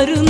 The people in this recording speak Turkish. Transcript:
Yılların